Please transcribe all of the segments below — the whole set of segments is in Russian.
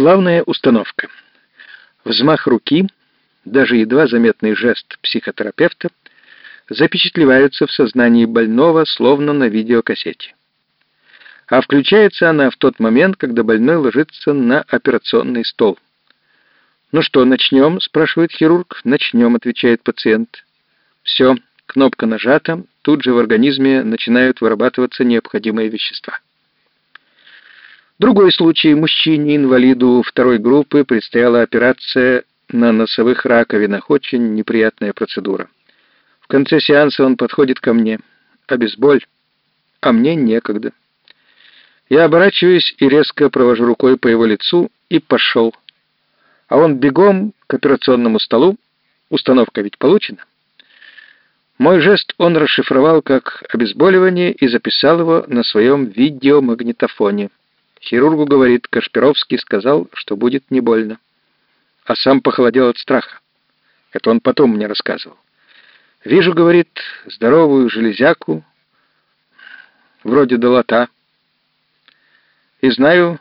Главная установка. Взмах руки, даже едва заметный жест психотерапевта, запечатлеваются в сознании больного, словно на видеокассете. А включается она в тот момент, когда больной ложится на операционный стол. «Ну что, начнем?» — спрашивает хирург. «Начнем», — отвечает пациент. «Все, кнопка нажата, тут же в организме начинают вырабатываться необходимые вещества». Другой случай. Мужчине-инвалиду второй группы предстояла операция на носовых раковинах. Очень неприятная процедура. В конце сеанса он подходит ко мне. Обезболь. А мне некогда. Я оборачиваюсь и резко провожу рукой по его лицу и пошел. А он бегом к операционному столу. Установка ведь получена. Мой жест он расшифровал как обезболивание и записал его на своем видеомагнитофоне. Хирургу, говорит, Кашпировский сказал, что будет не больно. А сам похолодел от страха. Это он потом мне рассказывал. Вижу, говорит, здоровую железяку, вроде долота, и знаю,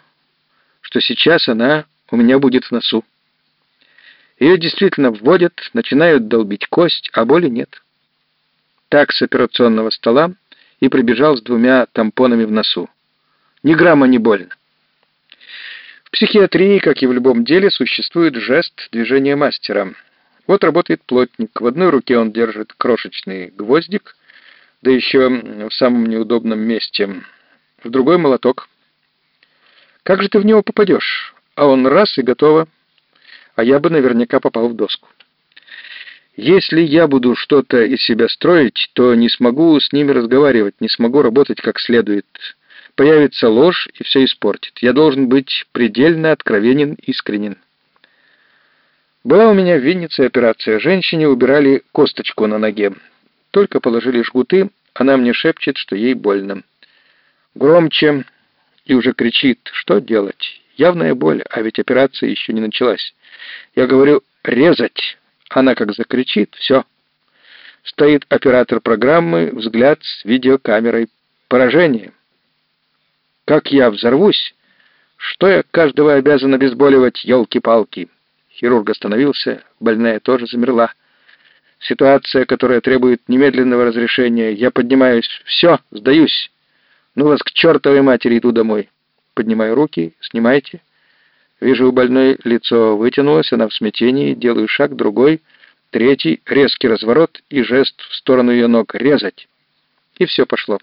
что сейчас она у меня будет в носу. Ее действительно вводят, начинают долбить кость, а боли нет. Так с операционного стола и прибежал с двумя тампонами в носу. Ни грамма не больно. В психиатрии, как и в любом деле, существует жест движения мастера. Вот работает плотник. В одной руке он держит крошечный гвоздик, да еще в самом неудобном месте. В другой молоток. Как же ты в него попадешь? А он раз и готово. А я бы наверняка попал в доску. Если я буду что-то из себя строить, то не смогу с ними разговаривать, не смогу работать как следует появится ложь и все испортит. Я должен быть предельно откровенен, искренен. Была у меня в Виннице операция. Женщине убирали косточку на ноге. Только положили жгуты, она мне шепчет, что ей больно. Громче и уже кричит, что делать. Явная боль, а ведь операция еще не началась. Я говорю «резать». Она как закричит, все. Стоит оператор программы, взгляд с видеокамерой. Поражение. Как я взорвусь? Что я каждого обязан обезболивать, елки-палки?» Хирург остановился, больная тоже замерла. «Ситуация, которая требует немедленного разрешения. Я поднимаюсь. Все, сдаюсь. Ну вас к чертовой матери иду домой. Поднимаю руки, снимайте. Вижу у больной лицо вытянулось, она в смятении, делаю шаг, другой, третий, резкий разворот и жест в сторону ее ног. Резать. И все пошло.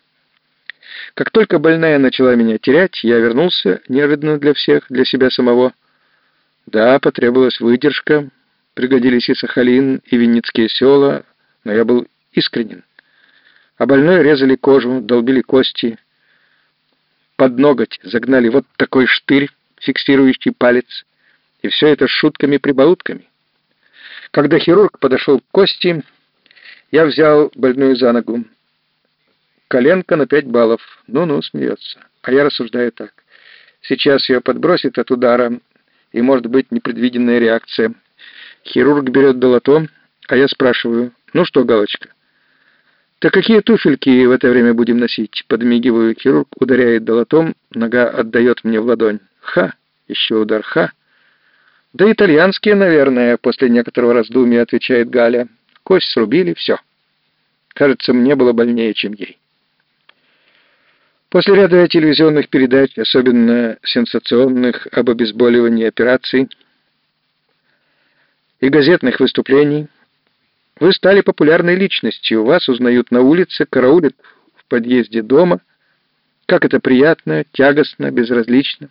Как только больная начала меня терять, я вернулся, неожиданно для всех, для себя самого. Да, потребовалась выдержка, пригодились и Сахалин, и Винницкие села, но я был искренен. А больной резали кожу, долбили кости, под ноготь загнали вот такой штырь, фиксирующий палец, и все это шутками-прибаутками. Когда хирург подошел к кости, я взял больную за ногу. Коленка на пять баллов. Ну-ну, смеется. А я рассуждаю так. Сейчас ее подбросит от удара, и может быть непредвиденная реакция. Хирург берет долото, а я спрашиваю, ну что, галочка? «Так какие туфельки в это время будем носить?» Подмигиваю, хирург ударяет долотом, нога отдает мне в ладонь. «Ха!» Еще удар «ха!» «Да итальянские, наверное», — после некоторого раздумья отвечает Галя. «Кость срубили, все. Кажется, мне было больнее, чем ей». После ряда телевизионных передач, особенно сенсационных об обезболивании операций и газетных выступлений, вы стали популярной личностью, вас узнают на улице, караулят в подъезде дома. Как это приятно, тягостно, безразлично.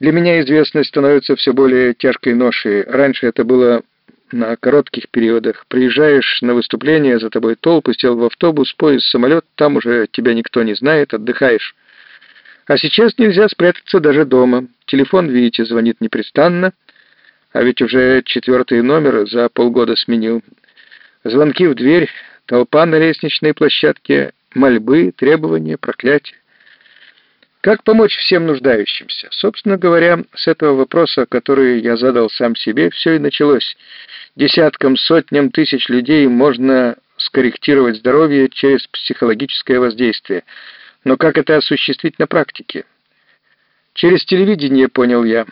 Для меня известность становится все более тяжкой ношей. Раньше это было на коротких периодах. Приезжаешь на выступление, за тобой толпы, сел в автобус, поезд, самолет, там уже тебя никто не знает, отдыхаешь. А сейчас нельзя спрятаться даже дома. Телефон, видите, звонит непрестанно, а ведь уже четвертый номер за полгода сменил. Звонки в дверь, толпа на лестничной площадке, мольбы, требования, проклятия. Как помочь всем нуждающимся? Собственно говоря, с этого вопроса, который я задал сам себе, все и началось. Десяткам, сотням тысяч людей можно скорректировать здоровье через психологическое воздействие. Но как это осуществить на практике? Через телевидение, понял я.